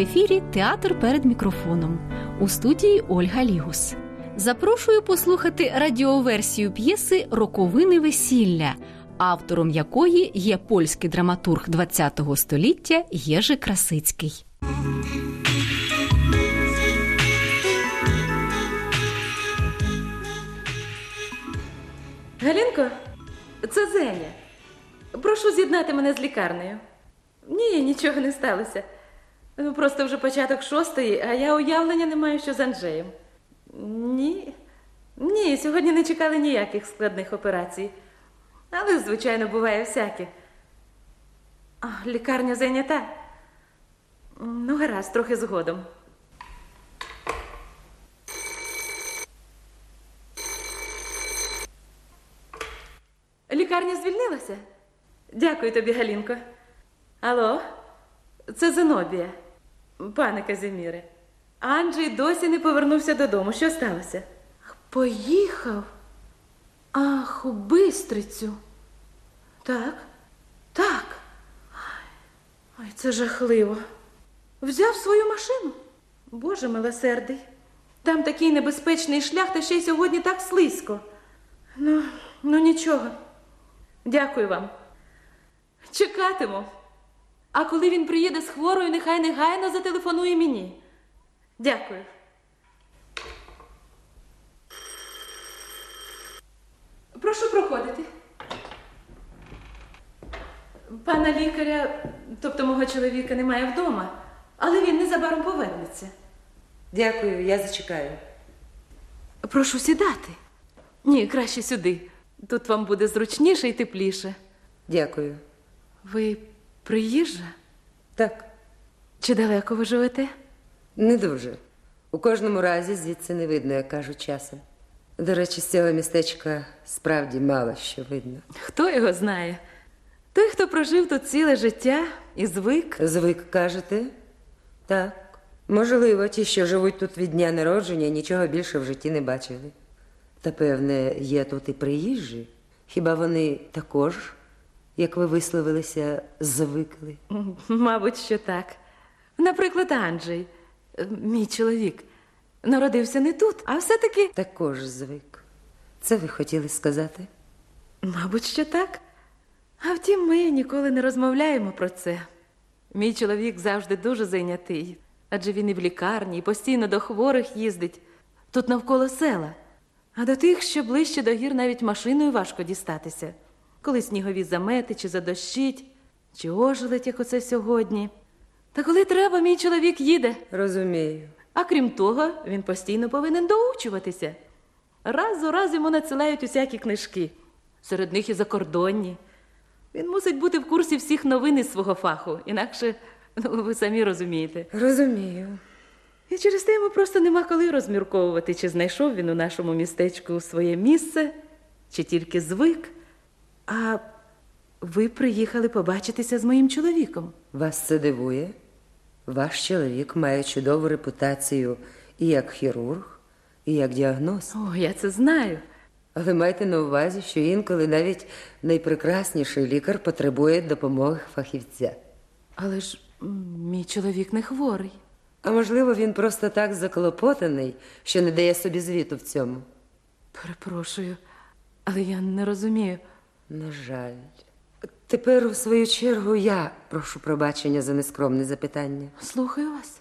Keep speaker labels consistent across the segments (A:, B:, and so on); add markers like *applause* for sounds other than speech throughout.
A: Ефірі Театр перед мікрофоном у студії Ольга Лігус. Запрошую послухати радіоверсію п'єси Роковини весілля, автором якої є польський драматург ХХ століття Єжи Красицький.
B: Галінко, це Зеня. Прошу з'єднати мене з лікарнею. Ні, нічого не сталося. Ну, просто вже початок шостої, а я уявлення не маю, що з Анджеєм. Ні. Ні, сьогодні не чекали ніяких складних операцій. Але, звичайно, буває всяке. А, лікарня зайнята. Ну, гаразд, трохи згодом. Лікарня звільнилася? Дякую тобі, Галінко. Алло, це Зенобія. Пане Казіміре, Анджей досі не повернувся додому. Що сталося? Поїхав. Ах, у бистрицю. Так, так. Ой, це жахливо. Взяв свою машину. Боже милосердий. Там такий небезпечний шлях, та ще й сьогодні так слизько. Ну, ну нічого. Дякую вам. Чекатиму. А коли він приїде з хворою, нехай негайно зателефонує мені. Дякую. Прошу проходити. Пана лікаря, тобто мого чоловіка, немає вдома, але він незабаром повернеться.
C: Дякую, я зачекаю.
B: Прошу сідати. Ні, краще сюди. Тут вам буде зручніше і тепліше.
C: Дякую.
B: Ви приїжджа?
C: Так,
B: Чи далеко ви живете?
C: не дуже. У кожному разі звідси не видно, як кажуть часом. До речі, з цього містечка справді мало що видно.
B: Хто його знає? Той, хто прожив тут ціле життя і звик.
C: Звик, кажете? Так. Можливо, ті, що живуть тут від дня народження, нічого більше в житті не бачили. Та, певне, є тут і приїжджі. Хіба вони також, як ви висловилися, звикли?
B: Мабуть, що так. Наприклад, Анджей, е, мій чоловік, народився не тут, а все-таки,
C: Також звик. Це ви хотіли сказати?
B: мабуть, що так. А втім, ми ніколи не розмовляємо про це. Мій чоловік завжди дуже зайнятий, адже він і в лікарні, і постійно до хворих їздить. Тут навколо села. А до тих, що ближче до гір, навіть машиною важко дістатися. Коли снігові замети, чи задощить, чи ожеледь, як оце сьогодні. Та коли треба, мій чоловік їде.
C: Розумію.
B: А крім того, він постійно повинен доучуватися. Раз у раз йому надсилають усякі книжки, серед них і закордонні. Він мусить бути в курсі всіх новин із свого фаху, інакше ну, ви самі розумієте.
C: Розумію.
B: І через те йому просто нема коли розмірковувати, чи знайшов він у нашому містечку своє місце, чи тільки звик. А ви приїхали побачитися з моїм чоловіком.
C: Вас це дивує? Ваш чоловік має чудову репутацію і як хірург, і як діагноз.
B: О, я це знаю.
C: Але майте на увазі, що інколи навіть найпрекрасніший лікар потребує допомоги фахівця.
B: Але ж мій чоловік не хворий.
C: А можливо, він просто так заклопотаний, що не дає собі звіту в цьому.
B: Перепрошую, але я не розумію.
C: На жаль. Тепер, у свою чергу, я прошу пробачення за нескромне запитання.
B: Слухаю вас.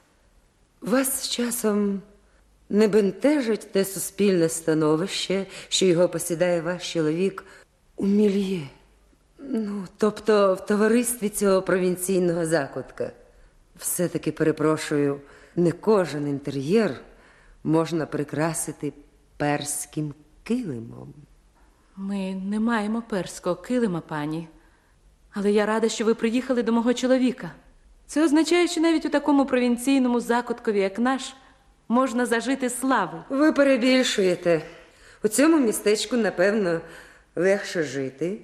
C: Вас з часом не бентежить те суспільне становище, що його посідає ваш чоловік у мільє. Ну, тобто в товаристві цього провінційного закутка. Все-таки перепрошую, не кожен інтер'єр можна прикрасити перським килимом.
B: Ми не маємо перського килима, пані. Але я рада, що ви приїхали до мого чоловіка. Це означає, що навіть у такому провінційному закуткові, як наш, можна зажити славу.
C: Ви перебільшуєте. У цьому містечку, напевно, легше жити,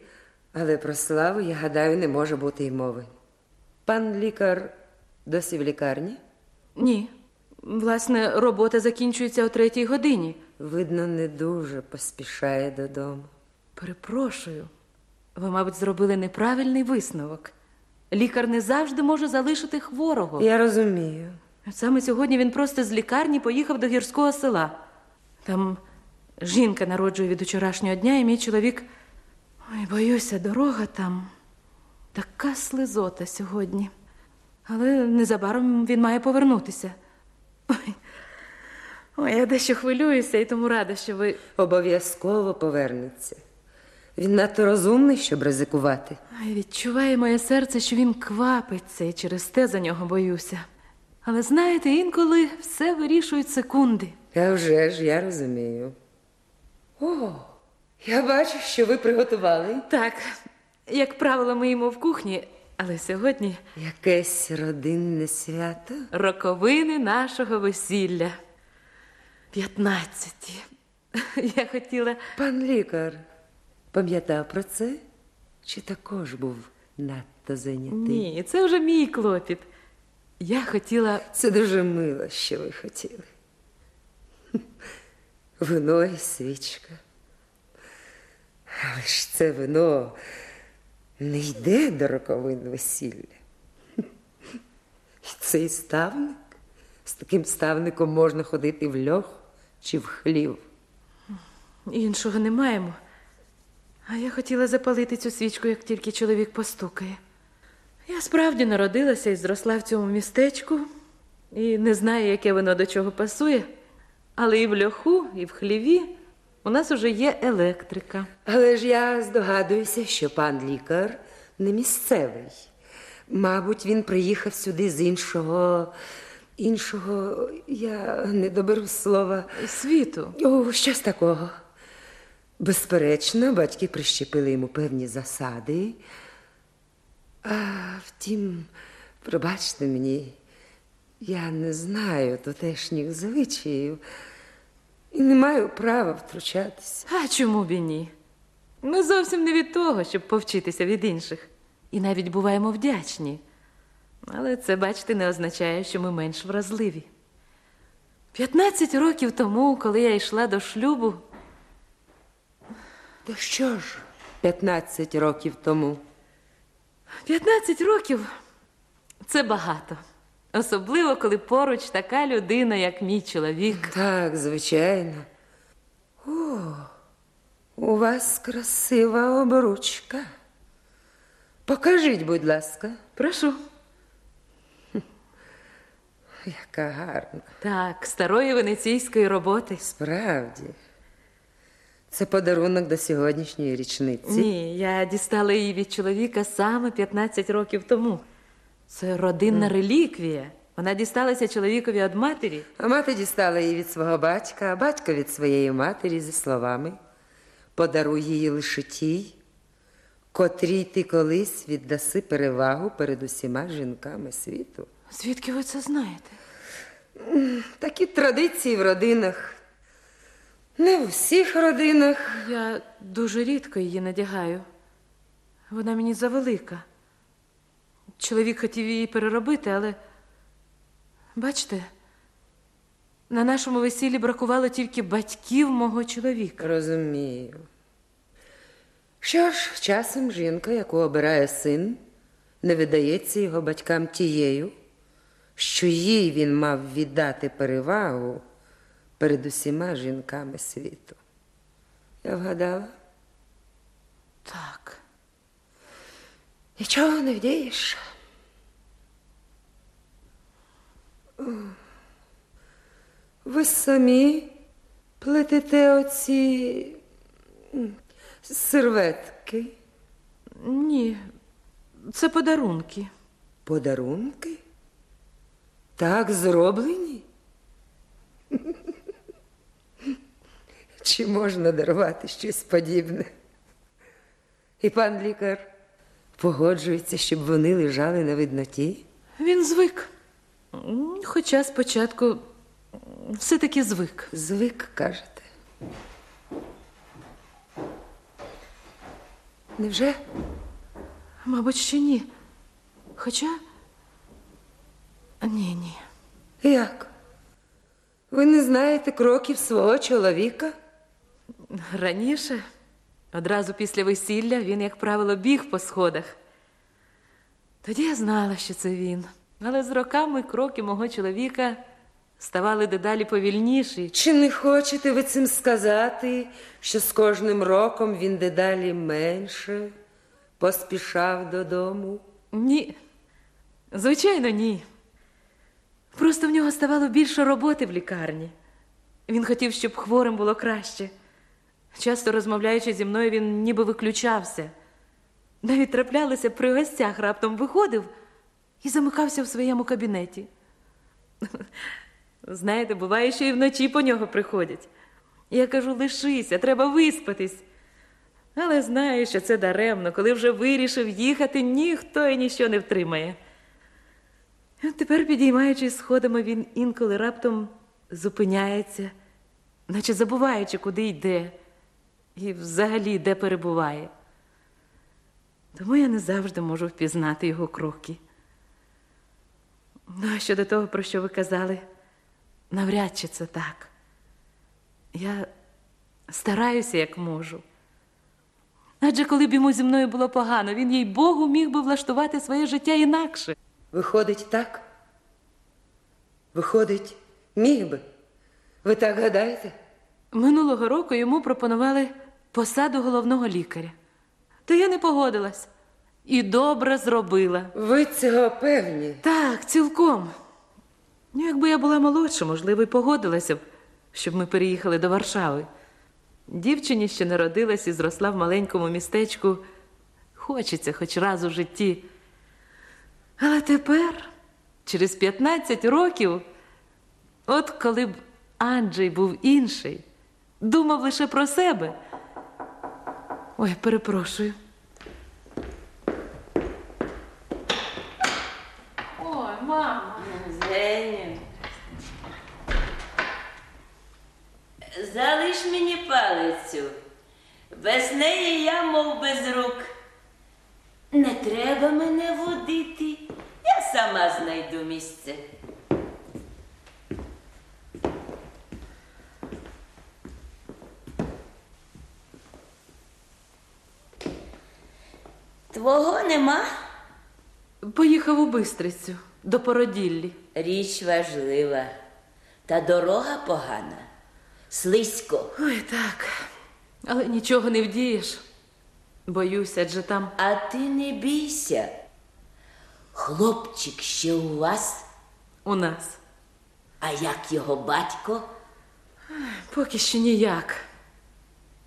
C: але про славу, я гадаю, не може бути й мови. Пан лікар досі в лікарні?
B: Ні. Власне, робота закінчується о третій годині.
C: Видно, не дуже поспішає додому.
B: Перепрошую. Ви, мабуть, зробили неправильний висновок. Лікар не завжди може залишити хворого.
C: Я розумію.
B: Саме сьогодні він просто з лікарні поїхав до гірського села. Там жінка народжує від вчорашнього дня, і мій чоловік. Ой, боюся, дорога там така слизота сьогодні. Але незабаром він має повернутися. Ой, Ой, я дещо хвилююся і тому рада, що ви.
C: Обов'язково повернеться. Він надто розумний, щоб ризикувати.
B: Ой, відчуває моє серце, що він квапиться, і через те за нього боюся. Але знаєте, інколи все вирішують секунди.
C: А вже ж я розумію. О, я бачу, що ви приготували
B: Так, як правило, ми їмо в кухні, але сьогодні
C: якесь родинне свято.
B: роковини нашого весілля. П'ятнадцяті. *laughs* Я хотіла.
C: Пан лікар пам'ятав про це? Чи також був надто зайнятий?
B: Ні, це вже мій клопіт. Я хотіла.
C: Це дуже мило, що ви хотіли. Вино і свічка. Але ж це вино не йде до роковин весілля. І цей ставник. З таким ставником можна ходити в льох чи в хлів.
B: Іншого не маємо. А я хотіла запалити цю свічку, як тільки чоловік постукає. Я справді народилася і зросла в цьому містечку, і не знаю, яке воно до чого пасує, але і в льоху, і в хліві у нас уже є електрика.
C: Але ж я здогадуюся, що пан лікар не місцевий. Мабуть, він приїхав сюди з іншого, іншого, я не доберу слова.
B: Світу.
C: О, щось такого. Безперечно, батьки прищепили йому певні засади. А втім, пробачте мені, я не знаю тутешніх звичаїв і не маю права втручатися.
B: А чому б і ні? Ми зовсім не від того, щоб повчитися від інших. І навіть буваємо вдячні. Але це, бачите, не означає, що ми менш вразливі. 15 років тому, коли я йшла до шлюбу,
C: То що ж, 15 років тому.
B: 15 років це багато. Особливо, коли поруч така людина, як мій чоловік.
C: Так, звичайно. О, у вас красива обручка. Покажіть, будь ласка,
B: Прошу.
C: яка гарна.
B: Так, старої венеційської роботи.
C: Справді. Це подарунок до сьогоднішньої річниці.
B: Ні, я дістала її від чоловіка саме 15 років тому. Це родинна реліквія. Вона дісталася чоловікові від матері.
C: А мати дістала її від свого батька, а батько від своєї матері зі словами подаруй її лише тій, котрій ти колись віддаси перевагу перед усіма жінками світу.
B: Звідки ви це знаєте?
C: Такі традиції в родинах. Не в усіх родинах.
B: Я дуже рідко її надягаю. Вона мені завелика. Чоловік хотів її переробити, але бачите, на нашому весіллі бракувало тільки батьків мого чоловіка.
C: Розумію. Що ж, часом жінка, яку обирає син, не видається його батькам тією, що їй він мав віддати перевагу перед усіма жінками світу. Я вгадала?
B: Так.
C: Нічого не вдієш. Ви самі плетете оці серветки,
B: Ні, це подарунки.
C: подарунки? Так зроблені? Чи можна дарувати щось подібне? І пан лікар погоджується, щоб вони лежали на видноті?
B: Він звик. Хоча спочатку все-таки звик.
C: Звик, кажете. Невже?
B: Мабуть, ще ні. Хоча. Ні, ні.
C: Як? Ви не знаєте кроків свого чоловіка?
B: Раніше, одразу після весілля, він, як правило, біг по сходах. Тоді я знала, що це він. Але з роками кроки мого чоловіка ставали дедалі повільніші.
C: Чи не хочете ви цим сказати, що з кожним роком він дедалі менше поспішав додому?
B: Ні. Звичайно, ні. Просто в нього ставало більше роботи в лікарні. Він хотів, щоб хворим було краще. Часто розмовляючи зі мною, він ніби виключався. Навіть траплялося при гостях, раптом виходив і замикався в своєму кабінеті. *laughs* Знаєте, буває, що і вночі по нього приходять. Я кажу, лишися, треба виспатись. Але знаю, що це даремно, коли вже вирішив їхати, ніхто і ніщо не втримає. Тепер, підіймаючись сходами, він інколи раптом зупиняється, наче забуваючи, куди йде, і взагалі де перебуває. Тому я не завжди можу впізнати його кроки. Ну, а щодо того, про що ви казали, навряд чи це так. Я стараюся, як можу. Адже коли б йому зі мною було погано, він, їй Богу, міг би влаштувати своє життя інакше.
C: Виходить так? Виходить, міг би. Ви так гадаєте?
B: Минулого року йому пропонували посаду головного лікаря. Та я не погодилась. І добре зробила.
C: Ви цього певні.
B: Так, цілком. Ну, якби я була молодша, можливо, і погодилася б, щоб ми переїхали до Варшави. Дівчині ще народилась і зросла в маленькому містечку. Хочеться хоч раз у житті. Але тепер, через 15 років, от коли б Анджей був інший, думав лише про себе. Ой, перепрошую. Ой, мама.
D: Женя. Залиш мені палицю. Без неї я, мов без рук. Не треба мене водити. Я сама знайду місце. Твого нема?
B: Поїхав у Бистрицю до породіллі.
D: Річ важлива, та дорога погана. Слизько.
B: Ой, так. Але нічого не вдієш. Боюся, адже там.
D: А ти не бійся. Хлопчик ще у вас,
B: У нас.
D: а як його батько,
B: Поки що ніяк.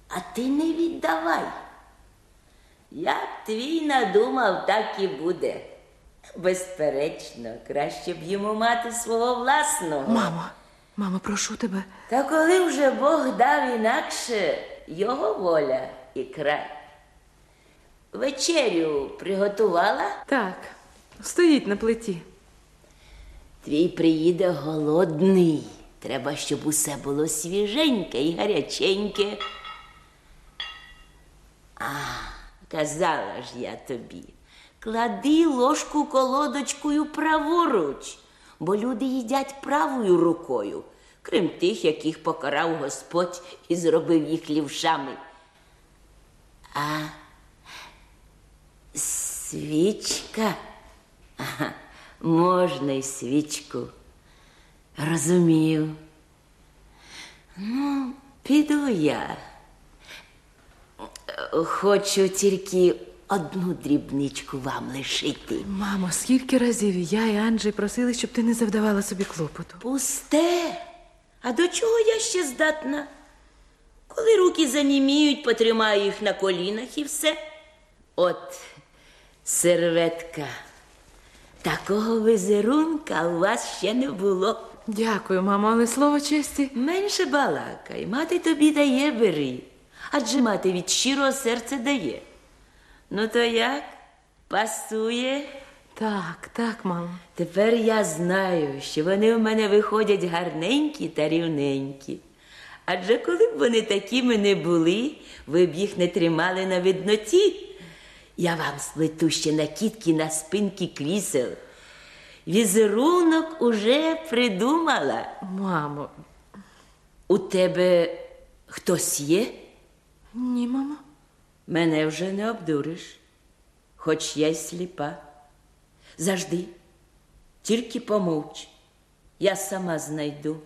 D: а ти не віддавай. Як твій надумав, так і буде. Безперечно, краще б йому мати свого власного.
B: Мамо, мамо, прошу тебе.
D: Та коли вже Бог дав інакше його воля і край. Вечерю приготувала?
B: Так, стоїть на плиті.
D: Твій приїде голодний. Треба, щоб усе було свіженьке і гаряченьке. А, казала ж я тобі, клади ложку колодочкою праворуч, бо люди їдять правою рукою, крім тих, яких покарав Господь і зробив їх лівшами. А свічка. Ага, можна й свічку. Розумів. Ну, піду я. Хочу тільки одну дрібничку вам лишити.
B: Мамо, скільки разів і я і Анджей просили, щоб ти не завдавала собі клопоту.
D: Пусте. А до чого я ще здатна? Коли руки заніміють, потримаю їх на колінах і все. От серветка. Такого візерунка у вас ще не було.
B: Дякую, мамо, але слово честі.
D: Менше балакай, мати тобі дає, бери. Адже мати від щирого серця дає. Ну то як? Пасує?
B: Так, так, мамо.
D: Тепер я знаю, що вони в мене виходять гарненькі та рівненькі. Адже коли б вони такими не були, ви б їх не тримали на видноті. Я вам сплету ще накидки на спинки крісел. Візерунок уже придумала.
B: Мамо.
D: У тебе хтось є?
B: Ні, мамо.
D: Мене вже не обдуриш, хоч я й сліпа. Завжди. Тільки помовч. Я сама знайду.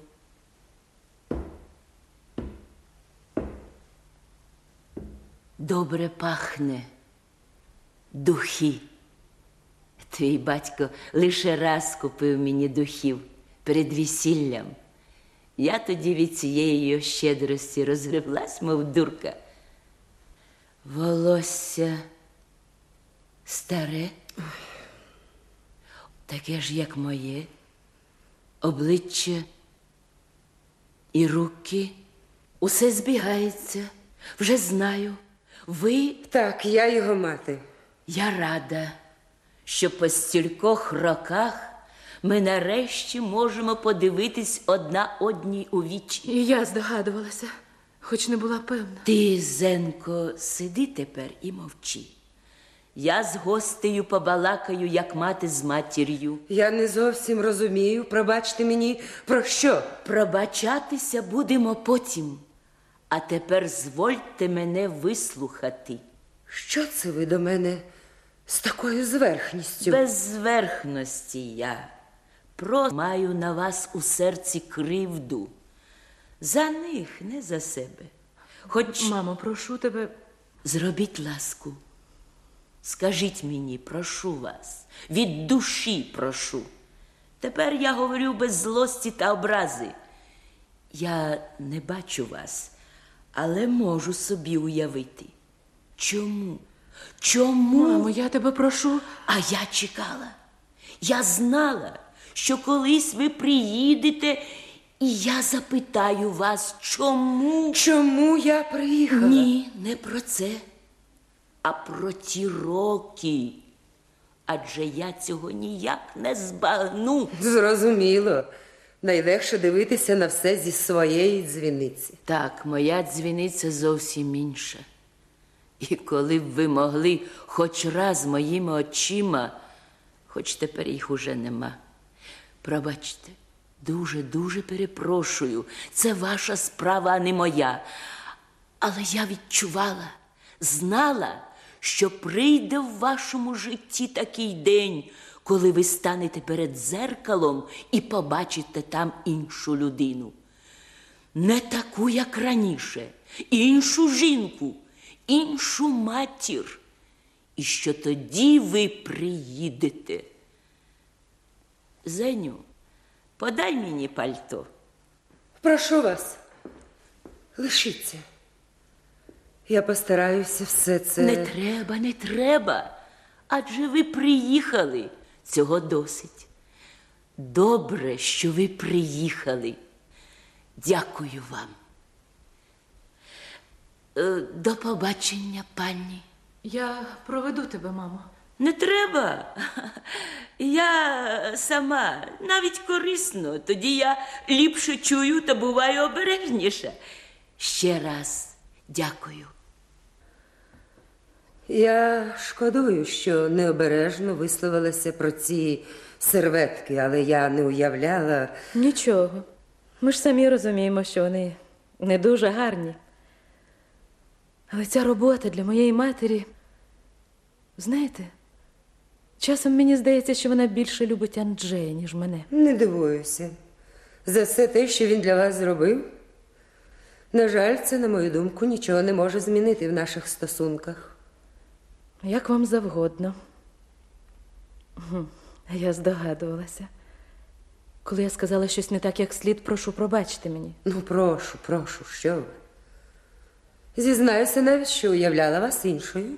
D: Добре пахне духи. Твій батько лише раз купив мені духів перед весіллям. Я тоді від цієї щедрості розгреблась, мов дурка. Волосся старе, таке ж, як моє, обличчя і руки. Усе збігається, вже знаю. Ви
C: Так, я його мати.
D: я рада, що по стількох роках ми нарешті можемо подивитись одна одній у вічі.
B: І я здогадувалася, хоч не була певна.
D: Ти, Зенко, сиди тепер і мовчи. Я з гостею побалакаю, як мати з матір'ю.
C: Я не зовсім розумію, пробачте мені, про що?
D: Пробачатися будемо потім. А тепер звольте мене вислухати.
C: Що це ви до мене з такою зверхністю?
D: Без зверхності я просто маю на вас у серці кривду. За них, не за себе. Хоч
B: Мамо, прошу тебе.
D: зробіть ласку. Скажіть мені, прошу вас, від душі прошу. Тепер я говорю без злості та образи. Я не бачу вас, але можу собі уявити. Чому? Чому?
B: Мамо, я тебе прошу.
D: А я чекала. Я знала, що колись ви приїдете, і я запитаю вас, чому?
C: Чому я приїхала?
D: Ні, не про це, а про ті роки. Адже я цього ніяк не збагну.
C: Зрозуміло. Найлегше дивитися на все зі своєї дзвіниці.
D: Так, моя дзвіниця зовсім інша. І коли б ви могли хоч раз моїми очима, хоч тепер їх уже нема. Пробачте, дуже, дуже перепрошую. Це ваша справа, а не моя. Але я відчувала, знала, що прийде в вашому житті такий день, коли ви станете перед дзеркалом і побачите там іншу людину не таку, як раніше, іншу жінку, іншу матір. І що тоді ви приїдете. Зеню, подай мені пальто.
C: Прошу вас, лишіться. Я постараюся все це.
D: Не треба, не треба. Адже ви приїхали. Цього досить. Добре, що ви приїхали. Дякую вам. Е, До побачення, пані.
B: Я проведу тебе, мамо.
D: Не треба. Я сама навіть корисно, тоді я ліпше чую та буваю обережніша. Ще раз дякую.
C: Я шкодую, що необережно висловилася про ці серветки, але я не уявляла.
B: Нічого. Ми ж самі розуміємо, що вони не дуже гарні. Але ця робота для моєї матері. Знаєте, часом мені здається, що вона більше любить Анджея, ніж мене.
C: Не дивуюся. За все те, що він для вас зробив. На жаль, це, на мою думку, нічого не може змінити в наших стосунках.
B: Як вам завгодно. Я здогадувалася. Коли я сказала щось не так, як слід, прошу пробачте мені.
C: Ну, прошу, прошу, що ви? Зізнаюся навіть, що уявляла вас іншою.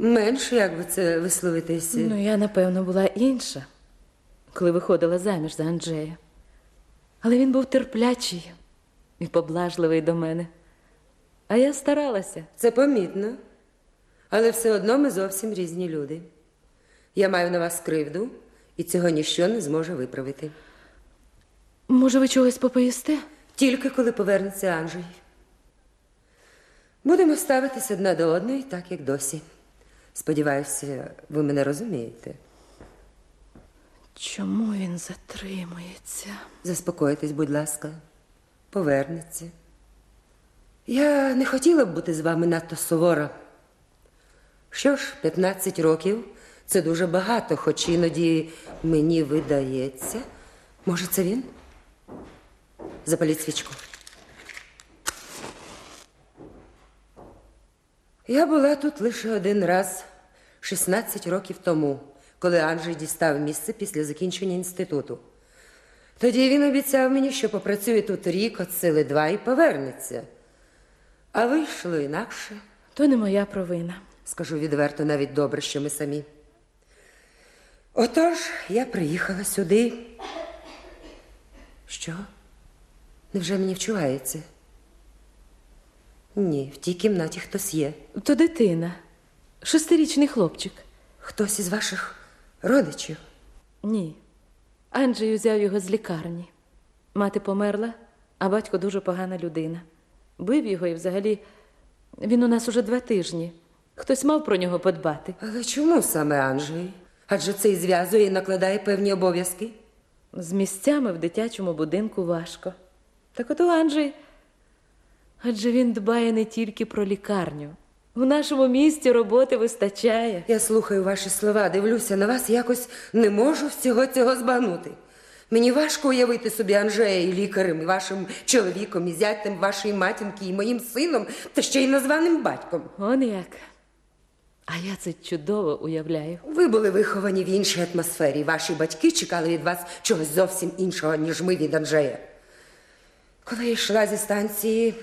C: Менше, як би це висловитися.
B: Ну, я, напевно, була інша, коли виходила заміж за Анджея. Але він був терплячий і поблажливий до мене. А я старалася.
C: Це помітно. Але все одно ми зовсім різні люди. Я маю на вас кривду, і цього ніщо не зможе виправити.
B: Може, ви чогось попоїсте?
C: Тільки коли повернеться Анжей. Будемо ставитись одна до одної, так як досі. Сподіваюся, ви мене розумієте.
B: Чому він затримується?
C: Заспокойтесь, будь ласка, повернеться. Я не хотіла б бути з вами надто сувора. Що ж, 15 років Це дуже багато, хоч іноді мені видається. Може, це він? Запаліть свічку. Я була тут лише один раз, 16 років тому, коли Анджей дістав місце після закінчення інституту. Тоді він обіцяв мені, що попрацює тут рік от сили два і повернеться. А вийшло інакше.
B: То не моя провина.
C: Скажу відверто, навіть добре, що ми самі. Отож, я приїхала сюди. Що? Невже мені вчувається? Ні, в тій кімнаті хтось є.
B: То дитина, шестирічний хлопчик.
C: Хтось із ваших родичів.
B: Ні. Анджей узяв його з лікарні. Мати померла, а батько дуже погана людина. Бив його і взагалі він у нас уже два тижні. Хтось мав про нього подбати.
C: Але чому саме Анджей? Адже це і зв'язує і накладає певні обов'язки.
B: З місцями в дитячому будинку важко. Так ото Анджей. Адже він дбає не тільки про лікарню. У нашому місті роботи вистачає.
C: Я слухаю ваші слова, дивлюся на вас, якось не можу всього цього збагнути. Мені важко уявити собі Анжея і лікарем, і вашим чоловіком, і зятем вашої матінки, і моїм сином, та ще й названим батьком.
B: Он як. А я це чудово уявляю.
C: Ви були виховані в іншій атмосфері. Ваші батьки чекали від вас чогось зовсім іншого, ніж ми від Анжея. Коли я йшла зі станції,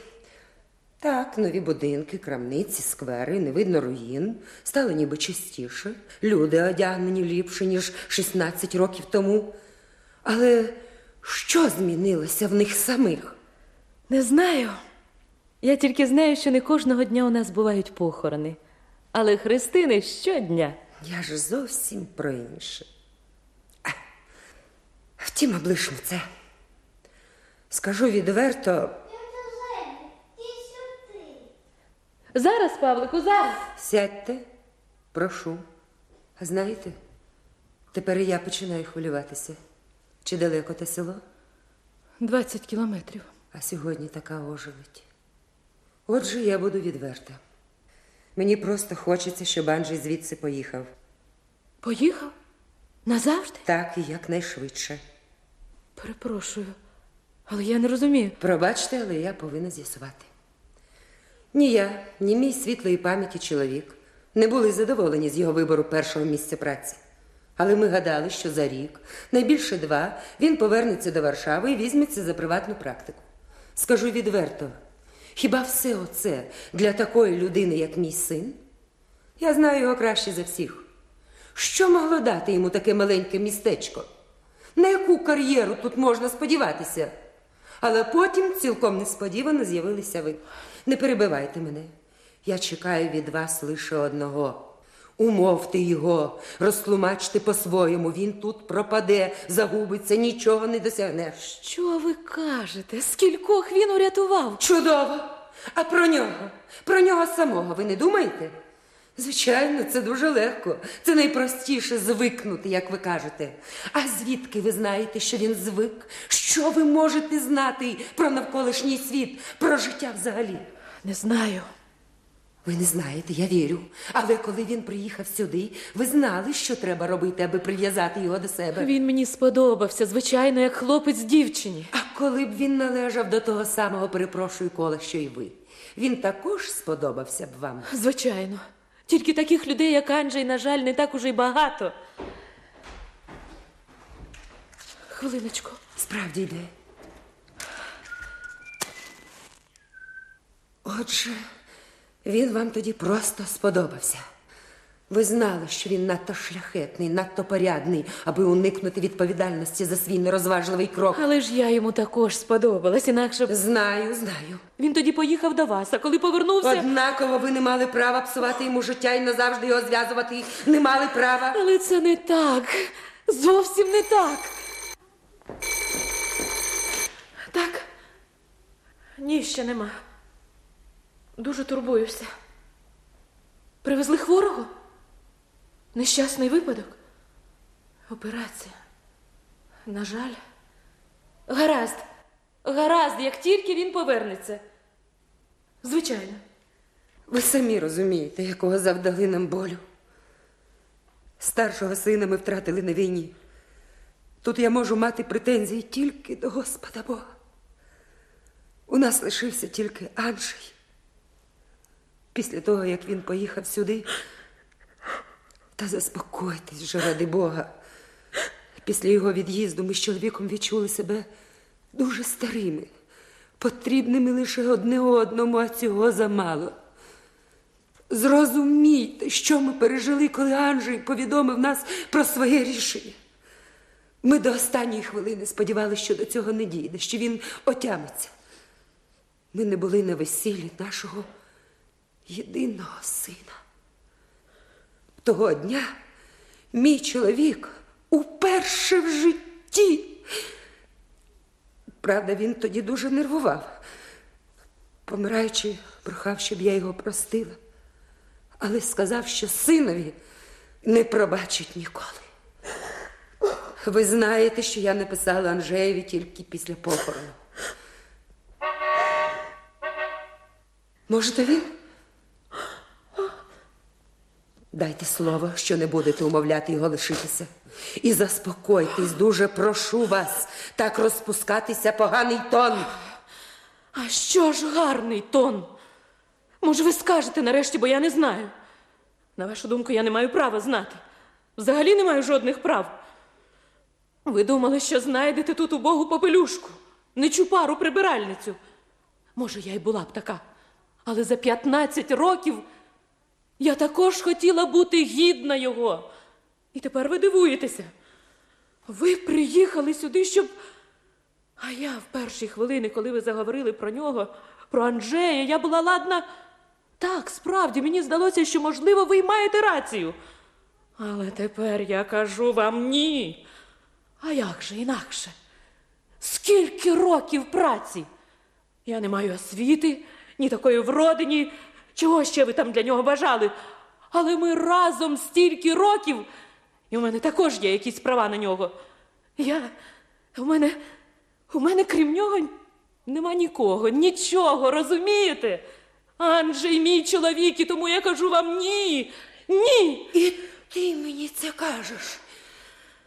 C: так, нові будинки, крамниці, сквери, не видно руїн, стало ніби чистіше, люди одягнені ліпше, ніж 16 років тому. Але що змінилося в них самих?
B: Не знаю. Я тільки знаю, що не кожного дня у нас бувають похорони, але хрестини щодня.
C: Я ж зовсім про інше. Втім, облишмо це. Скажу відверто,
B: Зараз, Павлику, зараз.
C: сядьте, прошу. А знаєте, тепер і я починаю хвилюватися. Чи далеко те село?
B: 20 кілометрів.
C: А сьогодні така ожеледь. Отже, я буду відверта. Мені просто хочеться, щоб Анджей звідси поїхав.
B: Поїхав? Назавжди?
C: Так і якнайшвидше.
B: Перепрошую, але я не розумію.
C: Пробачте, але я повинна з'ясувати. Ні я, ні мій світлої пам'яті чоловік не були задоволені з його вибору першого місця праці. Але ми гадали, що за рік, найбільше два, він повернеться до Варшави і візьметься за приватну практику. Скажу відверто, хіба все оце для такої людини, як мій син? Я знаю його краще за всіх. Що могло дати йому таке маленьке містечко? На яку кар'єру тут можна сподіватися? Але потім цілком несподівано з'явилися ви. Не перебивайте мене. Я чекаю від вас лише одного. Умовте його, розтлумачте по-своєму. Він тут пропаде, загубиться, нічого не досягнеш.
B: Що ви кажете? Скількох він урятував?
C: Чудово! А про нього, про нього самого ви не думаєте? Звичайно, це дуже легко. Це найпростіше звикнути, як ви кажете. А звідки ви знаєте, що він звик? Що ви можете знати про навколишній світ, про життя взагалі?
B: Не знаю.
C: Ви не знаєте, я вірю. Але коли він приїхав сюди, ви знали, що треба робити, аби прив'язати його до себе.
B: Він мені сподобався, звичайно, як хлопець дівчині.
C: А коли б він належав до того самого перепрошую кола, що й ви, він також сподобався б вам.
B: Звичайно. Тільки таких людей, як Анджей, на жаль, не так уже й багато. Хвилиночку.
C: Справді йде. Отже, він вам тоді просто сподобався. Ви знали, що він надто шляхетний, надто порядний, аби уникнути відповідальності за свій нерозважливий крок.
B: Але ж я йому також сподобалась, інакше б
C: Знаю, знаю.
B: він тоді поїхав до вас, а коли повернувся.
C: Однаково ви не мали права псувати йому життя і назавжди його зв'язувати. Не мали права.
B: Але це не так. Зовсім не так. Так. Ні, ще нема. Дуже турбуюся. Привезли хворого? Нещасний випадок? Операція. На жаль. Гаразд. Гаразд, як тільки він повернеться. Звичайно.
C: Ви самі розумієте, якого завдали нам болю. Старшого сина ми втратили на війні. Тут я можу мати претензії тільки до Господа Бога. У нас лишився тільки Анджей. Після того, як він поїхав сюди, та заспокойтесь вже ради Бога. Після його від'їзду ми з чоловіком відчули себе дуже старими, потрібними лише одне одному, а цього замало. Зрозумійте, що ми пережили, коли Анджей повідомив нас про своє рішення. Ми до останньої хвилини сподівалися, що до цього не дійде, що він отямиться. Ми не були на весіллі нашого єдиного сина. Того дня мій чоловік уперше в житті. Правда, він тоді дуже нервував. Помираючи, прохав, щоб я його простила, але сказав, що синові не пробачить ніколи. Ви знаєте, що я написала Анжеєві тільки після похорону. Може, то він? Дайте слово, що не будете умовляти його лишитися. І заспокойтесь, дуже прошу вас, так розпускатися поганий тон.
B: А що ж гарний тон? Може, ви скажете нарешті, бо я не знаю. На вашу думку, я не маю права знати. Взагалі не маю жодних прав. Ви думали, що знайдете тут убогу попелюшку, нечупару прибиральницю. Може, я й була б така. Але за 15 років я також хотіла бути гідна його. І тепер ви дивуєтеся. Ви приїхали сюди, щоб. А я в перші хвилини, коли ви заговорили про нього, про Анджея, я була ладна. Так, справді, мені здалося, що, можливо, ви й маєте рацію. Але тепер я кажу вам ні. А як же інакше? Скільки років праці? Я не маю освіти, ні такої вроди, ні чого ще ви там для нього бажали. Але ми разом стільки років, і в мене також є якісь права на нього. Я. У мене. У мене крім нього нема нікого, нічого, розумієте? Анджей мій чоловік, і тому я кажу вам ні. Ні.
C: І ти мені це кажеш.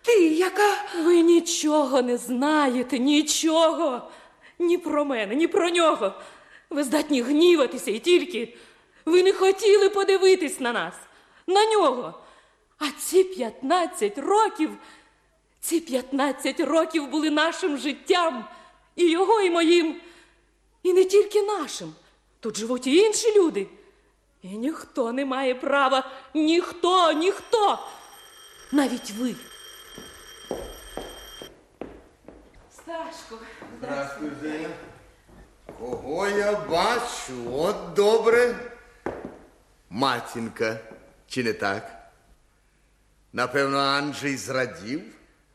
C: Ти, яка.
B: Ви нічого не знаєте, нічого. Ні про мене, ні про нього. Ви здатні гніватися і тільки. Ви не хотіли подивитись на нас, на нього. А ці 15 років, ці 15 років були нашим життям, і його, і моїм, і не тільки нашим. Тут живуть і інші люди. І ніхто не має права, ніхто, ніхто, навіть ви. Сташко,
E: Здравствуй, Зеня. Кого я бачу? От добре. Матінка, чи не так? Напевно, Анджей зрадів.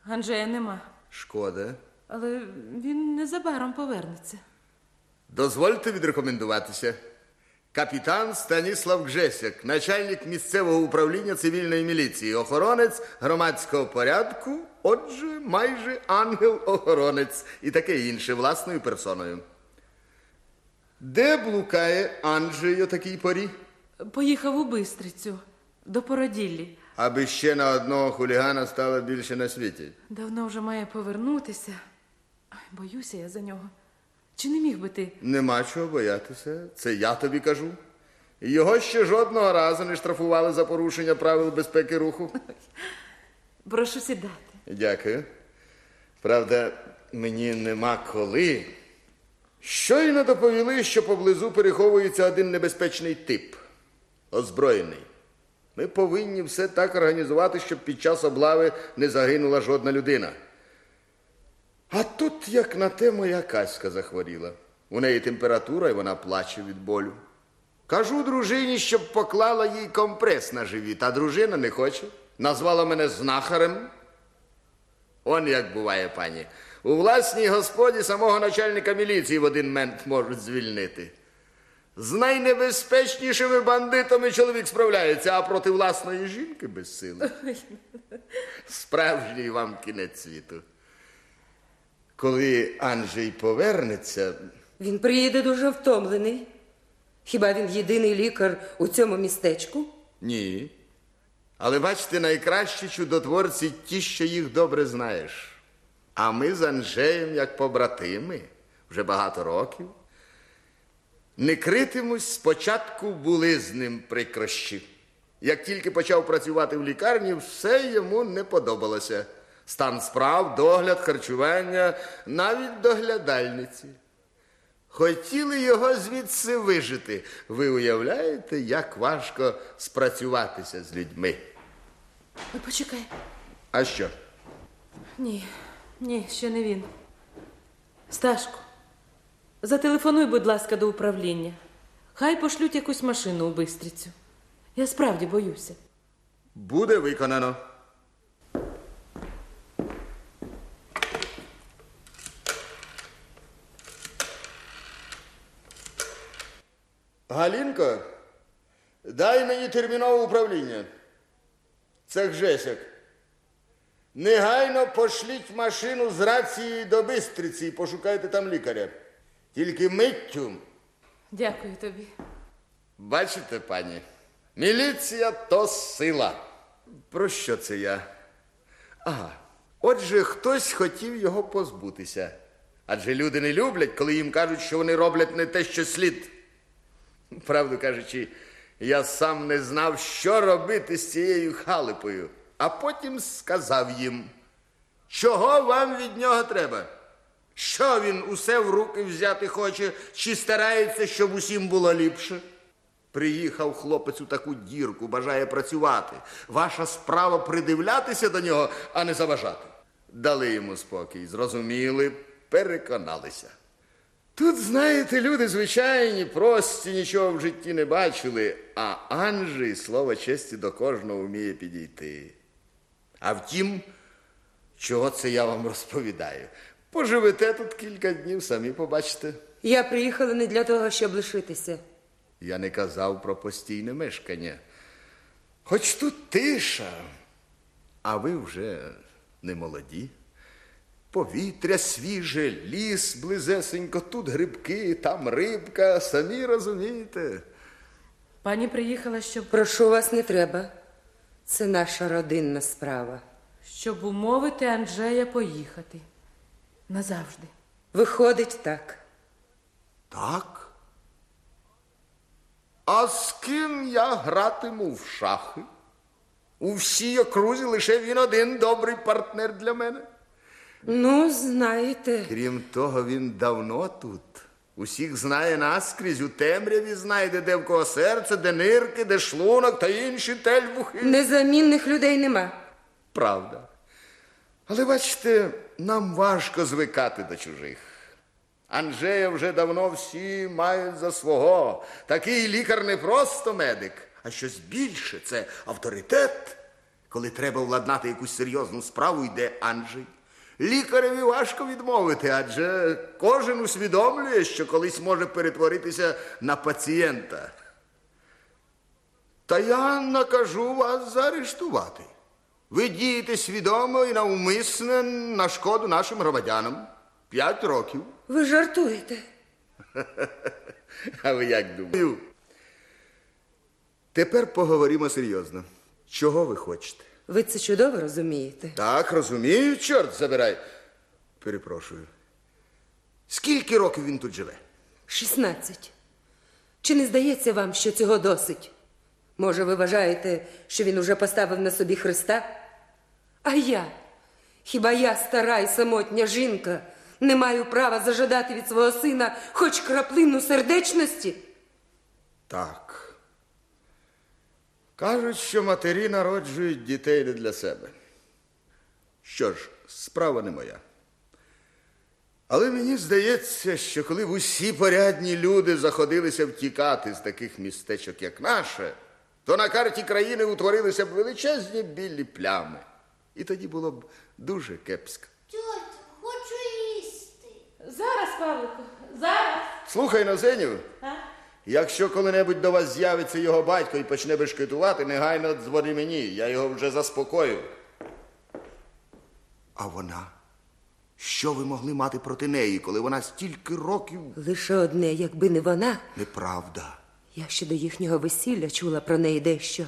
B: Анджея нема,
E: Шкода.
B: але він незабаром повернеться.
E: Дозвольте відрекомендуватися. Капітан Станіслав Гжесяк, начальник місцевого управління цивільної міліції, охоронець громадського порядку, отже, майже ангел-охоронець і таке інше власною персоною. Де блукає Анджей о такій порі?
B: Поїхав у Бистрицю до породіллі.
E: Аби ще на одного хулігана стало більше на світі.
B: Давно вже має повернутися. Боюся я за нього. Чи не міг би ти?
E: Нема чого боятися, це я тобі кажу. Його ще жодного разу не штрафували за порушення правил безпеки руху.
B: Прошу сідати.
E: Дякую. Правда, мені нема коли. Щойно доповіли, що поблизу переховується один небезпечний тип озброєний. Ми повинні все так організувати, щоб під час облави не загинула жодна людина. А тут, як на те, моя Каська захворіла. У неї температура і вона плаче від болю. Кажу дружині, щоб поклала їй компрес на живіт, а дружина не хоче. Назвала мене знахарем. Он як буває, пані. У власній господі самого начальника міліції в один мент можуть звільнити. З найнебезпечнішими бандитами чоловік справляється, а проти власної жінки без сили. Справжній вам кінець світу. Коли Анджей повернеться,
C: Він приїде дуже втомлений. Хіба він єдиний лікар у цьому містечку?
E: ні. Але бачите, найкращі чудотворці ті, що їх добре знаєш. А ми з Анжеєм, як побратими, вже багато років. Не критимусь, спочатку були з ним прикрощі. Як тільки почав працювати в лікарні, все йому не подобалося. Стан справ, догляд, харчування, навіть доглядальниці. Хотіли його звідси вижити. Ви уявляєте, як важко спрацюватися з людьми.
B: Ой, почекай.
E: А що?
B: Ні, ні, ще не він. Сташко, зателефонуй, будь ласка, до управління. Хай пошлють якусь машину у Бистрицю. Я справді боюся.
E: Буде виконано. Галінко, дай мені термінове управління. Це Гжесяк. Негайно пошліть машину з рації до Бистриці і пошукайте там лікаря. Тільки миттю.
B: Дякую тобі.
E: Бачите, пані, міліція то сила. Про що це я? Ага. Отже, хтось хотів його позбутися. Адже люди не люблять, коли їм кажуть, що вони роблять не те, що слід. Правду кажучи, я сам не знав, що робити з цією халипою, а потім сказав їм, чого вам від нього треба? Що він усе в руки взяти хоче, чи старається, щоб усім було ліпше? Приїхав хлопець у таку дірку, бажає працювати. Ваша справа придивлятися до нього, а не заважати. Дали йому спокій, зрозуміли, переконалися. Тут, знаєте, люди звичайні, прості, нічого в житті не бачили, а Анжей, слово честі, до кожного вміє підійти. А втім, чого це я вам розповідаю? Поживете тут кілька днів, самі побачите.
C: Я приїхала не для того, щоб лишитися.
E: Я не казав про постійне мешкання. Хоч тут тиша, а ви вже не молоді. Повітря свіже, ліс близесенько, тут грибки, там рибка, самі розумієте.
B: Пані приїхала, щоб,
C: Прошу вас, не треба. Це наша родинна справа.
B: щоб умовити Анджея поїхати. Назавжди.
C: Виходить так.
E: Так. А з ким я гратиму в шахи? У всій окрузі лише він один добрий партнер для мене.
C: Ну, знаєте,
E: Крім того, він давно тут. Усіх знає наскрізь, у темряві знайде, де в кого серце, де нирки, де шлунок та інші тельбухи.
C: незамінних людей нема.
E: Правда. Але бачите, нам важко звикати до чужих. Анжея вже давно всі мають за свого. Такий лікар не просто медик, а щось більше це авторитет. Коли треба владнати якусь серйозну справу, йде Анджей. Лікареві важко відмовити, адже кожен усвідомлює, що колись може перетворитися на пацієнта. Та я накажу вас заарештувати. Ви дієте свідомо і навмисне на шкоду нашим громадянам. П'ять років.
C: Ви жартуєте. *laughs*
E: А ви як думаєте? Тепер поговоримо серйозно. Чого ви хочете?
C: Ви це чудово розумієте.
E: Так, розумію, чорт забирай. Перепрошую. Скільки років він тут живе?
C: 16. Чи не здається вам, що цього досить? Може, ви вважаєте, що він уже поставив на собі Христа? А я? Хіба я, стара і самотня жінка, не маю права зажадати від свого сина хоч краплину сердечності?
E: Так. Кажуть, що матері народжують дітей не для себе. Що ж, справа не моя. Але мені здається, що коли б усі порядні люди заходилися втікати з таких містечок, як наше, то на карті країни утворилися б величезні білі плями. І тоді було б дуже кепсько.
F: Тьотю, хочу їсти.
B: Зараз, Павлику, зараз.
E: Слухай, Назеню,
B: А?
E: якщо коли-небудь до вас з'явиться його батько і почне бешкетувати, негайно дзвони мені, я його вже заспокою. А вона? Що ви могли мати проти неї, коли вона стільки років?
C: Лише одне, якби не вона,
E: Неправда.
C: Я ще до їхнього весілля чула про неї дещо.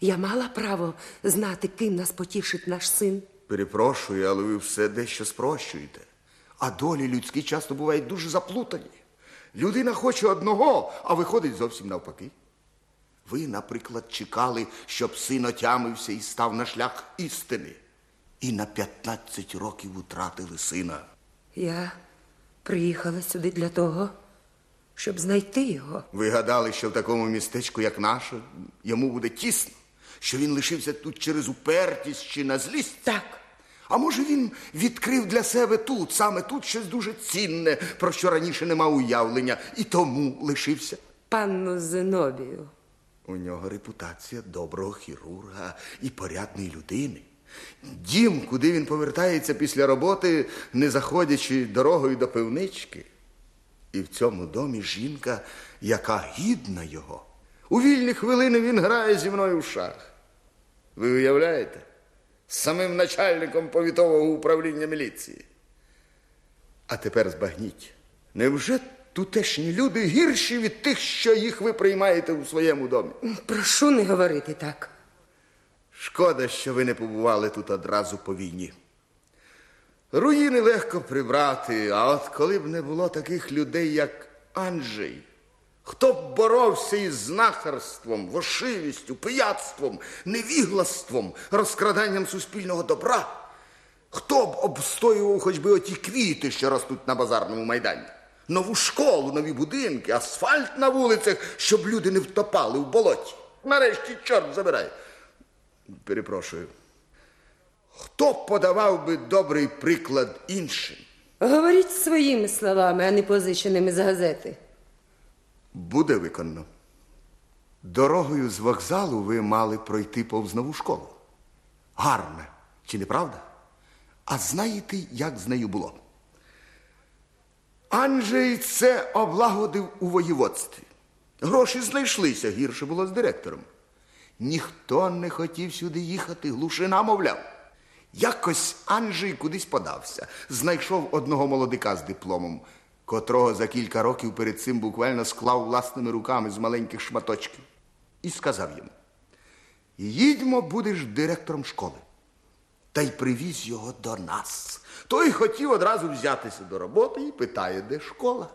C: Я мала право знати, ким нас потішить наш син.
E: Перепрошую, але ви все дещо спрощуєте. А долі людські часто бувають дуже заплутані. Людина хоче одного, а виходить зовсім навпаки. Ви, наприклад, чекали, щоб син отямився і став на шлях істини. І на 15 років втратили сина.
C: Я приїхала сюди для того, щоб знайти його.
E: Ви гадали, що в такому містечку, як наше, йому буде тісно, що він лишився тут через упертість чи на злість?
C: Так.
E: А може він відкрив для себе тут, саме тут щось дуже цінне, про що раніше не мав уявлення, і тому лишився.
C: Панну Зенобію.
E: У нього репутація доброго хірурга і порядної людини. Дім, куди він повертається після роботи, не заходячи дорогою до пивнички. І в цьому домі жінка, яка гідна його. У вільні хвилини він грає зі мною в шах. Ви уявляєте? З самим начальником повітового управління міліції. А тепер збагніть. Невже тутешні люди гірші від тих, що їх ви приймаєте у своєму домі?
C: Прошу не говорити так.
E: Шкода, що ви не побували тут одразу по війні. Руїни легко прибрати, а от коли б не було таких людей, як Анджей, хто б боровся із знахарством, вошивістю, пияцтвом, невіглаством, розкраданням суспільного добра, хто б обстоював хоч би оті квіти, що ростуть на базарному майдані? Нову школу, нові будинки, асфальт на вулицях, щоб люди не втопали в болоті. Нарешті чорт забирай. Перепрошую. Хто подавав би добрий приклад іншим?
C: Говоріть своїми словами, а не позиченими з газети.
E: Буде виконано. Дорогою з вокзалу ви мали пройти повз нову школу. Гарна, чи не правда? А знаєте, як з нею було? Анджей це облагодив у воєводстві. Гроші знайшлися, гірше було з директором. Ніхто не хотів сюди їхати, глушина, мовляв. Якось Анджей кудись подався, знайшов одного молодика з дипломом, котрого за кілька років перед цим буквально склав власними руками з маленьких шматочків, і сказав йому: Їдьмо, будеш директором школи. Та й привіз його до нас. Той хотів одразу взятися до роботи і питає, де школа.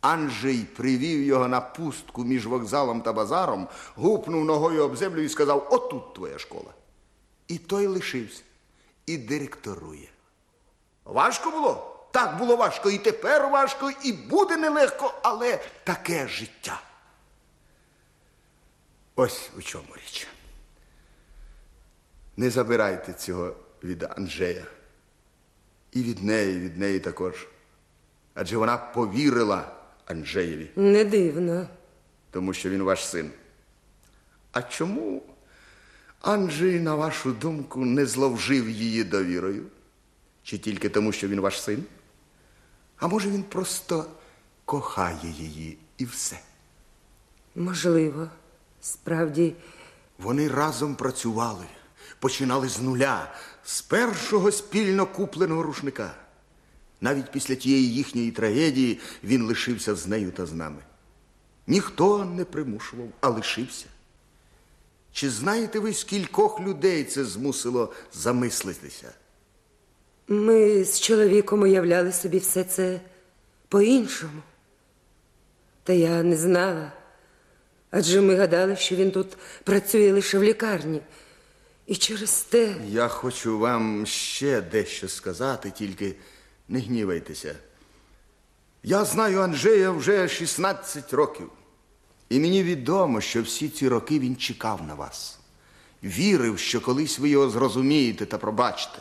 E: Анджей привів його на пустку між вокзалом та базаром, гупнув ногою об землю і сказав: Отут твоя школа. І той лишився і директорує. Важко було? Так було важко, і тепер важко, і буде нелегко, але таке життя. Ось у чому річ. Не забирайте цього від Анджея. І від неї, від неї також. Адже вона повірила Анджеєві,
C: Не дивно.
E: тому що він ваш син. А чому Анджей, на вашу думку, не зловжив її довірою? Чи тільки тому, що він ваш син? А може, він просто кохає її і все.
C: Можливо, справді,
E: Вони разом працювали, починали з нуля, з першого спільно купленого рушника. Навіть після тієї їхньої трагедії він лишився з нею та з нами. Ніхто не примушував, а лишився. Чи знаєте ви, скількох людей це змусило замислитися?
C: ми з чоловіком уявляли собі все це по-іншому. Та я не знала. Адже ми гадали, що він тут працює лише в лікарні. І через те.
E: Я хочу вам ще дещо сказати, тільки не гнівайтеся. Я знаю Анджея вже 16 років. І мені відомо, що всі ці роки він чекав на вас. Вірив, що колись ви його зрозумієте та пробачите.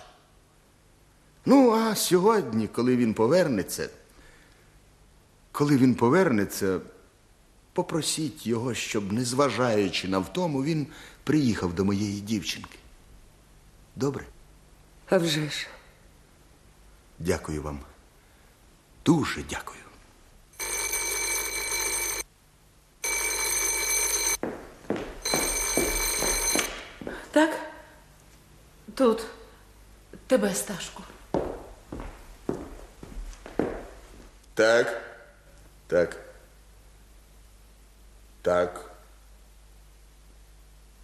E: Ну, а сьогодні, коли він повернеться, коли він повернеться, попросіть його, щоб, незважаючи на втому, він приїхав до моєї дівчинки. Добре?
C: А вже ж.
E: Дякую вам. Дуже дякую.
B: Так? Тут. Тебе, Сташку.
E: Так. Так. Так.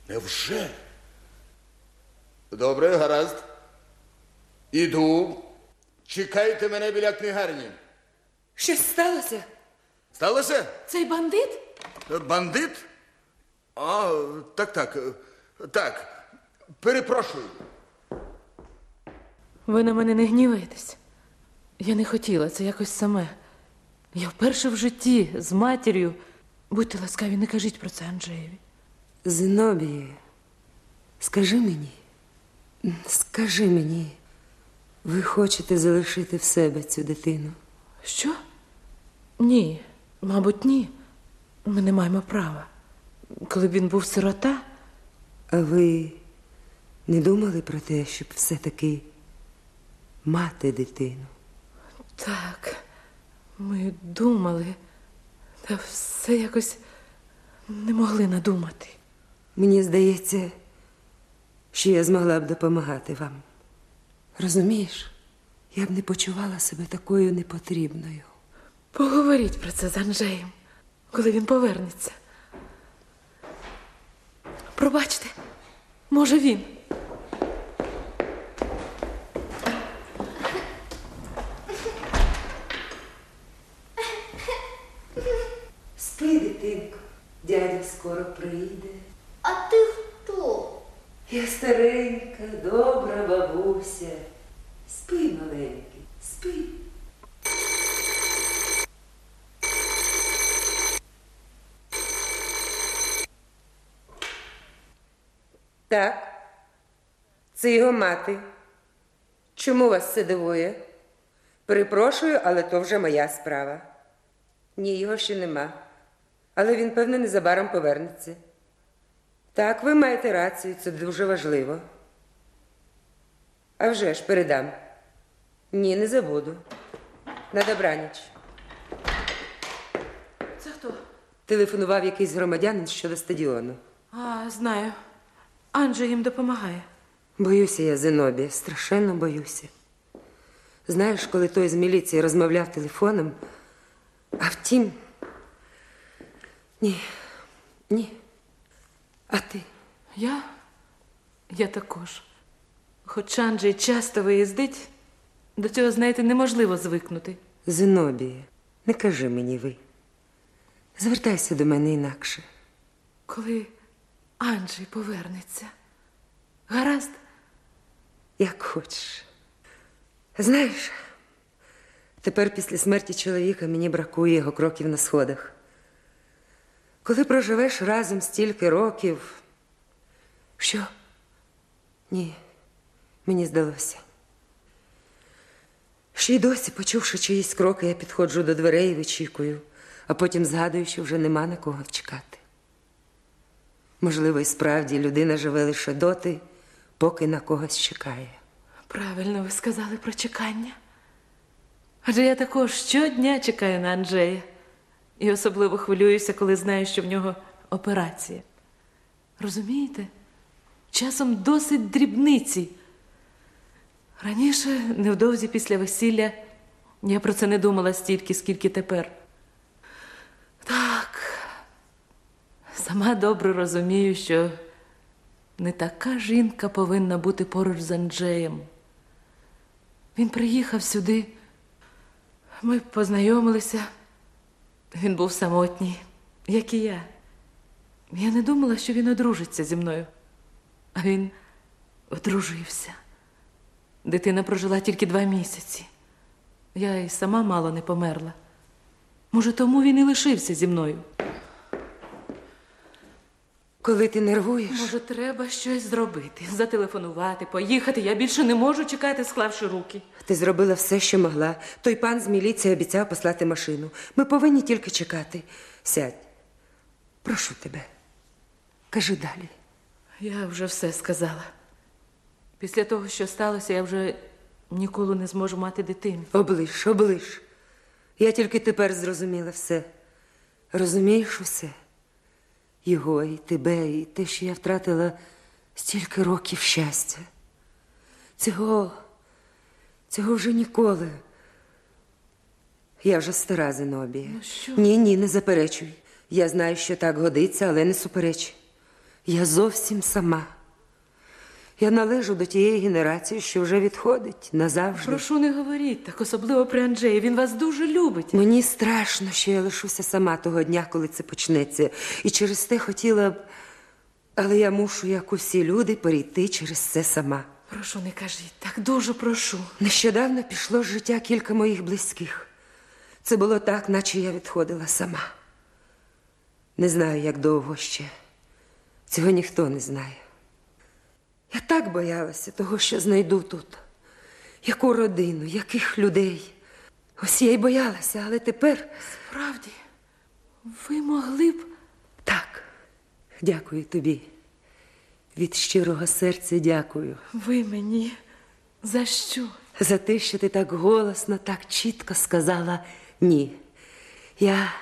E: Невже? Добре, гаразд. Іду. Чекайте мене біля книгарні.
B: Щось сталося?
E: Сталося?
B: Цей бандит?
E: Бандит? А, так, так. Так. Перепрошую.
B: Ви на мене не гніваєтесь. Я не хотіла, це якось саме. Я вперше в житті з матір'ю. Будьте ласкаві, не кажіть про це Анджеєві.
C: Зенобіє, скажи мені, скажи мені, ви хочете залишити в себе цю дитину?
B: Що? Ні, мабуть, ні. Ми не маємо права. Коли б він був сирота,
C: А ви не думали про те, щоб все-таки мати дитину?
B: так, ми думали, та все якось не могли надумати.
C: Мені здається, що я змогла б допомагати вам. Розумієш, я б не почувала себе такою непотрібною.
B: Поговоріть про це з Анджеєм, коли він повернеться. Пробачте, може він.
C: Скоро прийде.
F: А ти хто?
C: Я старенька, добра бабуся. Спи, маленький, спи. Так, це його мати. Чому вас це дивує? Перепрошую, але то вже моя справа. Ні, його ще нема. Але він, певно, незабаром повернеться. Так, ви маєте рацію, це дуже важливо. А вже ж передам. Ні, не забуду. На добраніч.
B: Це хто?
C: Телефонував якийсь громадянин щодо стадіону.
B: А, знаю. Анджей їм допомагає.
C: Боюся я, Зенобі, страшенно боюся. Знаєш, коли той з міліції розмовляв телефоном, а втім. Ні, ні. А ти?
B: Я? Я також. Хоч Анджей часто виїздить, до цього, знаєте, неможливо звикнути.
C: Зенобі, не кажи мені ви. Звертайся до мене інакше.
B: Коли Анджей повернеться. Гаразд?
C: Як хочеш. Знаєш, тепер після смерті чоловіка мені бракує його кроків на сходах. Коли проживеш разом стільки років. Що? Ні, мені здалося. Ще й досі, почувши чиїсь кроки, я підходжу до дверей і вичікую, а потім згадую, що вже нема на кого чекати. Можливо, і справді людина живе лише доти, поки на когось чекає.
B: Правильно ви сказали про чекання. Адже я також щодня чекаю на Анджея. І особливо хвилююся, коли знаю, що в нього операція. Розумієте? Часом досить дрібниці. Раніше, невдовзі після весілля, я про це не думала стільки, скільки тепер. Так, сама добре розумію, що не така жінка повинна бути поруч з Анджеєм. Він приїхав сюди. Ми познайомилися. Він був самотній, як і я. Я не думала, що він одружиться зі мною. А він одружився. Дитина прожила тільки два місяці. Я і сама мало не померла. Може, тому він і лишився зі мною.
C: Коли ти нервуєш,
B: Може, треба щось зробити, зателефонувати, поїхати. Я більше не можу чекати, склавши руки.
C: Ти зробила все, що могла. Той пан з міліції обіцяв послати машину. Ми повинні тільки чекати. Сядь. Прошу тебе. Кажи далі.
B: Я вже все сказала. Після того, що сталося, я вже ніколи не зможу мати дитину.
C: Облиш, облиш. Я тільки тепер зрозуміла все. Розумієш усе? Його і тебе, і те, що я втратила стільки років щастя. Цього, цього вже ніколи. Я вже стара Зенобія.
B: Ну, що?
C: Ні, ні, не заперечуй. Я знаю, що так годиться, але не супереч. Я зовсім сама. Я належу до тієї генерації, що вже відходить назавжди.
B: Прошу, не говоріть так, особливо при Анджеї. Він вас дуже любить.
C: Мені страшно, що я лишуся сама того дня, коли це почнеться. І через те хотіла б. Але я мушу, як усі люди, перейти через це сама.
B: Прошу, не кажіть так, дуже прошу.
C: Нещодавно пішло з життя кілька моїх близьких. Це було так, наче я відходила сама. Не знаю, як довго ще. Цього ніхто не знає. Я так боялася того, що знайду тут. Яку родину, яких людей. Ось я й боялася, але тепер
B: Правді, ви могли б.
C: так. Дякую тобі. Від щирого серця дякую.
B: Ви мені за що?
C: За те, що ти так голосно, так чітко сказала ні. Я.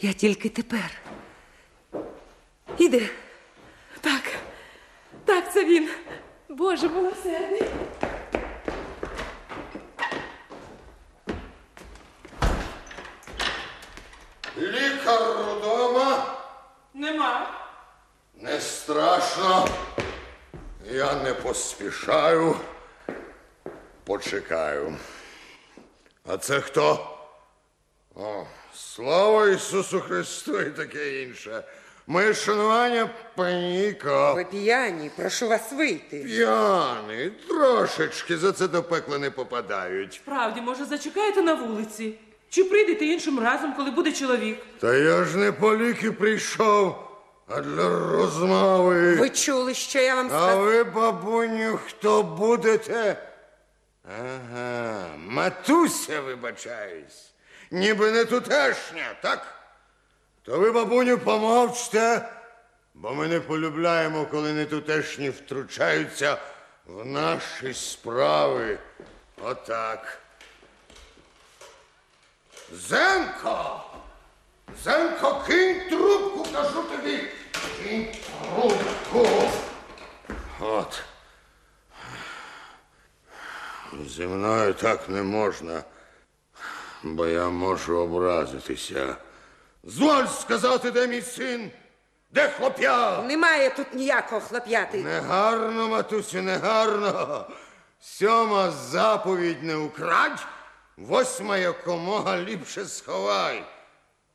C: Я тільки тепер. Іде.
B: Так, так, це він. Боже милосердний.
G: Лікар удома.
B: Нема.
G: Не страшно. Я не поспішаю. Почекаю. А це хто? О, слава Ісусу Христу і таке інше. Моє шанування паніко.
C: Ви п'яні, прошу вас вийти.
G: П'яний, трошечки за це до пекла не попадають.
B: Справді, може, зачекаєте на вулиці? Чи прийдете іншим разом, коли буде чоловік?
G: Та я ж не по ліки прийшов, а для розмови.
C: Ви чули, що я вам
G: А
C: сказала?
G: ви, бабуню, хто будете? Ага, матуся, вибачаюсь. Ніби не тутешня, так? То ви, бабуню, помовчте, бо ми не полюбляємо, коли не тутешні втручаються в наші справи. Отак. Зенко! Зенко, кинь трубку, кажу тобі. Кинь трубку. От. Зі мною так не можна, бо я можу образитися. Зволь сказати, де мій син, де хлоп'я?
C: Немає тут ніякого хлоп'яти.
G: Негарно, матусю, негарно. Сьома заповідь не украдь, восьма якомога ліпше сховай.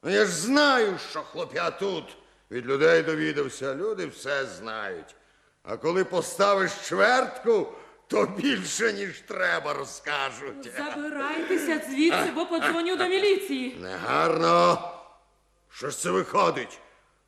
G: Ну, я ж знаю, що хлоп'я тут. Від людей довідався, люди все знають. А коли поставиш чвертку, то більше, ніж треба, розкажуть.
B: Забирайтеся звідси, бо подзвоню до міліції.
G: Негарно. Що ж це виходить?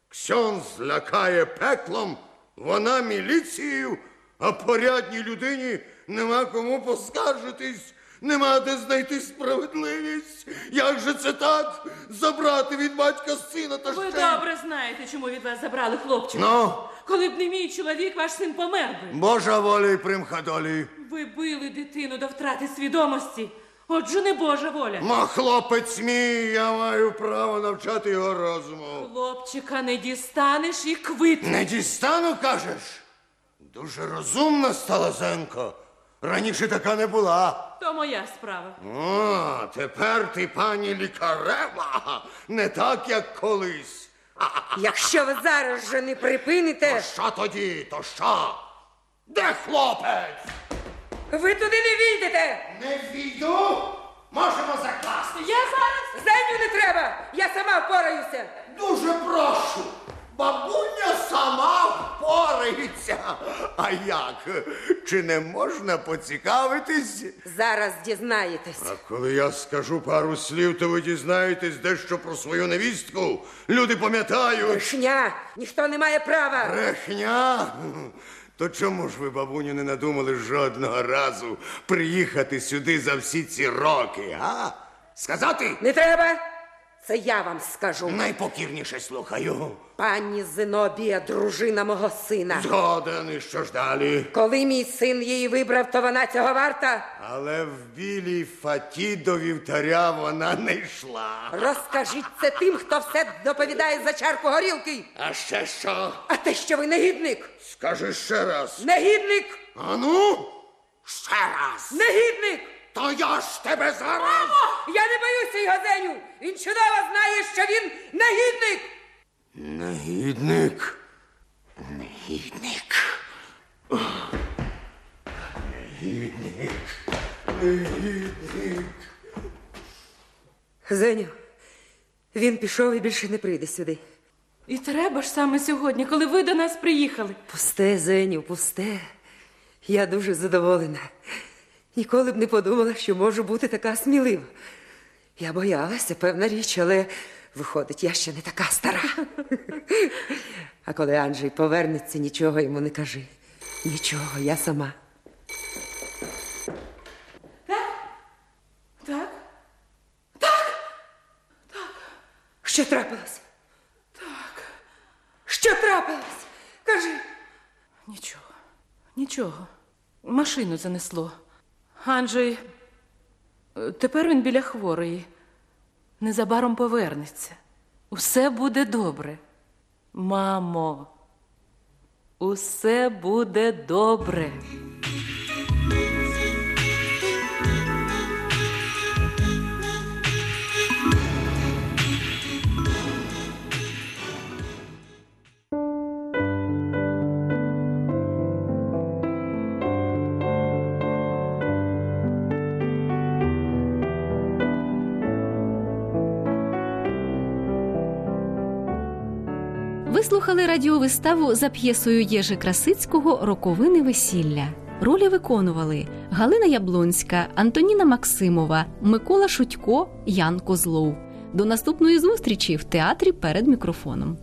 G: Ксьон злякає пеклом, вона міліцією, а порядній людині нема кому поскаржитись, нема де знайти справедливість. Як же це так? Забрати від батька сина та
B: Ви
G: ще. й-
B: добре знаєте, чому від вас забрали хлопчика.
G: Ну,
B: Коли б не мій чоловік, ваш син помер би.
G: Божа воля і примха долі.
B: Ви били дитину до втрати свідомості. Отже, не Божа воля.
G: Ма хлопець мій, я маю право навчати його розуму.
B: Хлопчика не дістанеш і квит.
G: Не дістану, кажеш? Дуже розумна стала Зенко. Раніше така не була.
B: То моя справа.
G: О, тепер ти, пані лікарева, не так, як колись.
C: Якщо ви зараз же не припините.
G: То що тоді, то що? Де хлопець?
C: ви туди не війдете.
G: Не війду, можемо закласти.
B: Я зараз.
C: Зеню не треба. Я сама впораюся.
G: Дуже прошу. Бабуня сама впорається. А як? Чи не можна поцікавитись?
C: Зараз дізнаєтесь.
G: А коли я скажу пару слів, то ви дізнаєтесь дещо про свою невістку. Люди пам'ятають.
C: Брехня, ніхто не має права.
G: Брехня? То чому ж ви, бабуню, не надумали жодного разу приїхати сюди за всі ці роки, а? Сказати?
C: Не треба. Це я вам скажу.
G: Найпокірніше слухаю.
C: Пані Зенобія, дружина мого сина.
G: Згоден, і що ж далі?
C: Коли мій син її вибрав, то вона цього варта.
G: Але в білій фаті до вівтаря вона не йшла.
C: Розкажіть це тим, хто все доповідає за чарку горілки.
G: А ще що?
C: А те, що ви негідник.
G: Скажи ще раз.
C: Негідник!
G: Ану? Ще раз.
C: Негідник!
G: То я ж тебе зараз.
C: Я не боюся його Зеню. Він чудово знає, що він негідник.
G: Негідник.
E: Негідник.
C: Зеню, він пішов і більше не прийде сюди.
B: І треба ж саме сьогодні, коли ви до нас приїхали.
C: Пусте, Зеню, пусте. Я дуже задоволена. Ніколи б не подумала, що можу бути така смілива. Я боялася, певна річ, але виходить, я ще не така стара. А коли Анджей повернеться, нічого йому не кажи. Нічого, я сама.
B: Так? Так, так.
C: Що трапилось? Так. Що трапилось? Кажи.
B: Нічого, нічого. Машину занесло. Анджей, е, тепер він біля хворої. Незабаром повернеться. Усе буде добре. Мамо, усе буде добре.
A: Радіовиставу за п'єсою Єжи Красицького Роковини весілля. Ролі виконували Галина Яблонська, Антоніна Максимова, Микола Шутько, Ян Козлов. До наступної зустрічі в театрі перед мікрофоном.